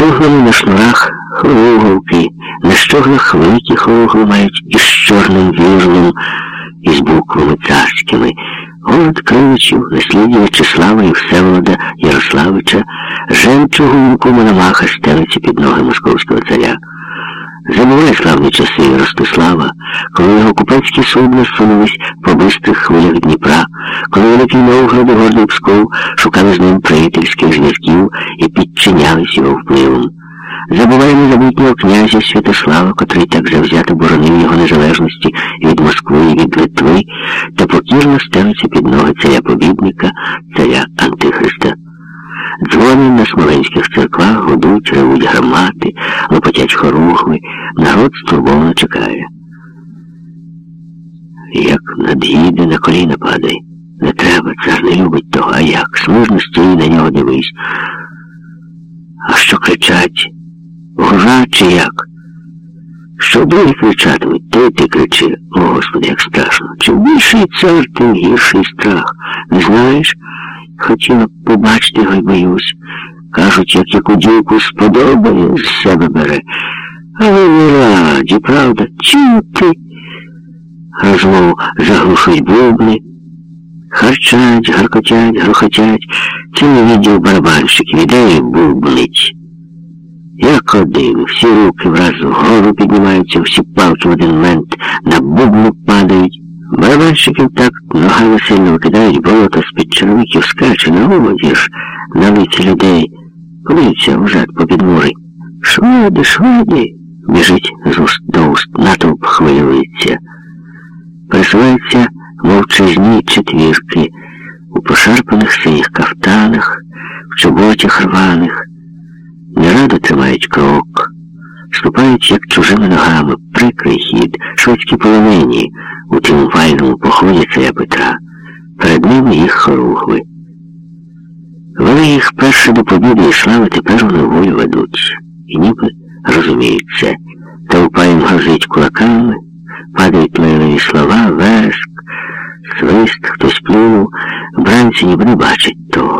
щоглами на шнурах хоруговки, на щоглах великі хоругви мають із чорним вірлом, із буквами царськими. Город Кривичів, насліддя Вячеслава і Всеволода Ярославича, жемчугу Мономаха стелиться під ноги московського царя. Забувай славні часи Ростислава, коли його купецькі судна сунулись по бистрих хвилях Дніпра, коли Великий Новгород і гордий Псков шукали з ним приятельських зв'язків і підчинялись його впливом. Забуває князя Святослава, котрий так завзято боронив його незалежності від Москви і від Литви, та покірно ставиться під ноги царя Побідника, царя Антихриста. Дзвони на смоленських церквах гудуть, ревуть громати, лопотять хоругви, народ стурбовано чекає. Як над'їде, на коліна падай. Не треба, цар не любить того, а як? Смужно стій на нього дивись. А що кричать? Гужа чи як? Що другі кричатимуть, то й ти кричи. О, Господи, як страшно. Чим більший цар, тим гірший страх. Не знаєш? Хотіла б побачити його й боюсь. Кажуть, як яку дівку сподобає, з себе бере. Але не раді, правда, чути. Розмову заглушують бубни. Харчать, гаркотять, грохотять. Цілий відділ барабанщиків іде і бубнить. Як один, всі руки враз вгору піднімаються, всі палки в один момент на бубну падають. Барабанщиків так ногами сильно викидають болото з-під червиків, скаче на голоді ж на лиці людей. Подивіться взад по підмурі. Шведи, шведи, біжить з уст до уст, натовп хвилюється. Пересуваються мовчазні четвірки у пошарпаних синіх кафтанах, в чоботях рваних. Нерадо тримають крок, ступають, як чужими ногами, прикрий хід, шведські половині у тріумфальному поході царя Петра. Перед ними їх хоругви. Вони їх перше до побіди і слави тепер вони волю ведуть. І ніби розуміють це. Толпа їм грозить кулаками, падають лайливі слова, вереск, свист, хтось плюнув, бранці ніби не бачать того.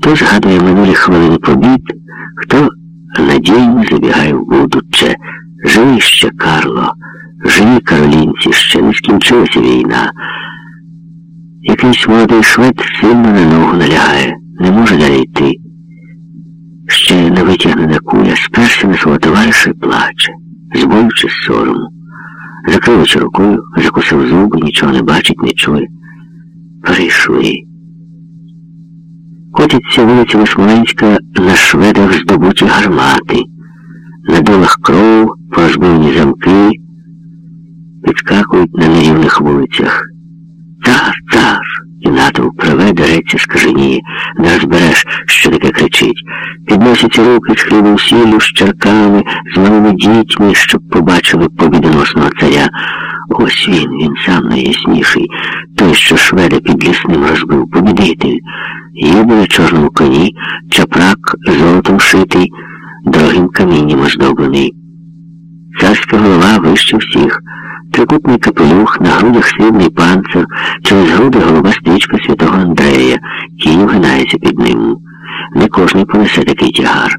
Хто згадує минулі хвилини побід, хто надійно забігає в будуче. Живи ще, Карло, живі каролінці, ще не скінчилася війна. Якийсь молодий швед сильно на ногу налягає, не може далі йти. Ще не витягнена куля, сперся на свого товариша і плаче, збоючи сорому. Закрив очі рукою, закусив зуби, нічого не бачить, не чує. Прийшли. Котяться вулицями Смоленська на шведах здобуті гармати, на долах кров, порозбивні замки, підскакують на нерівних вулицях. Цар, цар! І натовп праве, дереться, скаженіє, не розбереш, що таке кричить. Підносяться руки з хлібом сіллю, з черками, з малими дітьми, щоб побачили побідоносного царя. Ось він, він сам найясніший, той, що шведа під лісним розбив, побідитель. Їде на чорному коні, чапрак золотом шитий, дорогим камінням оздоблений. Царська голова вище всіх. Трикутний капелюх, на грудях срібний панцир, через груди голова стрічка святого Андрея, кінь вгинається під ним. Не кожний понесе такий тягар.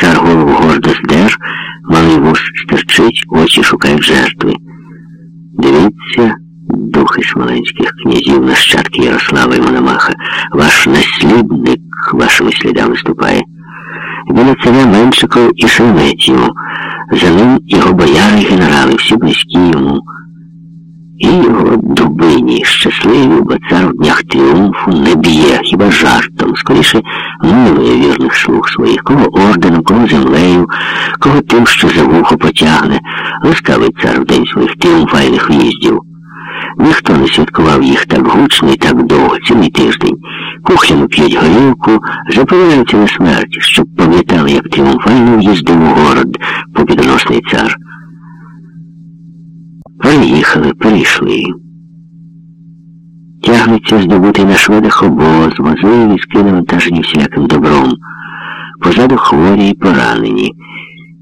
Цар голову гордо здер, малий вуз стерчить, очі шукають жертви. Духи смоленських князів, нащадки Ярослава і Мономаха, ваш наслідник вашими слідами ступає. Біля царя Меншиков і Шереметьєво, за ним його бояри і генерали, всі близькі йому. І його дубині, щасливі, бо цар в днях тріумфу не б'є, хіба жартом, скоріше милує вірних слуг своїх, кого орденом, кого землею, кого тим, що за вухо потягне, ласкавий цар в день своїх тріумфальних в'їздів. Ніхто не святкував їх так гучно і так довго, цілий тиждень. Кухлями п'ють горілку, заповідаються на смерть, щоб пам'ятали, як тріумфально в'їздив у город побідоносний цар. Приїхали, перейшли. Тягнеться здобутий на шведах обоз, возили візки навантажені всіляким добром. Позаду хворі й поранені,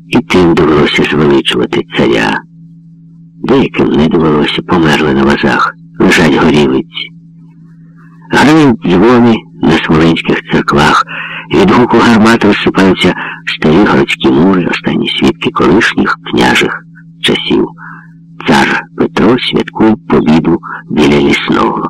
і тим довелося звеличувати царя. Деяким не довелося, померли на вазах, лежать горілиці. Грають дзвони на смоленських церквах, від гуку гармат розсипаються старі городські мури, останні свідки колишніх княжих часів. Цар Петро святкує побіду біля лісного.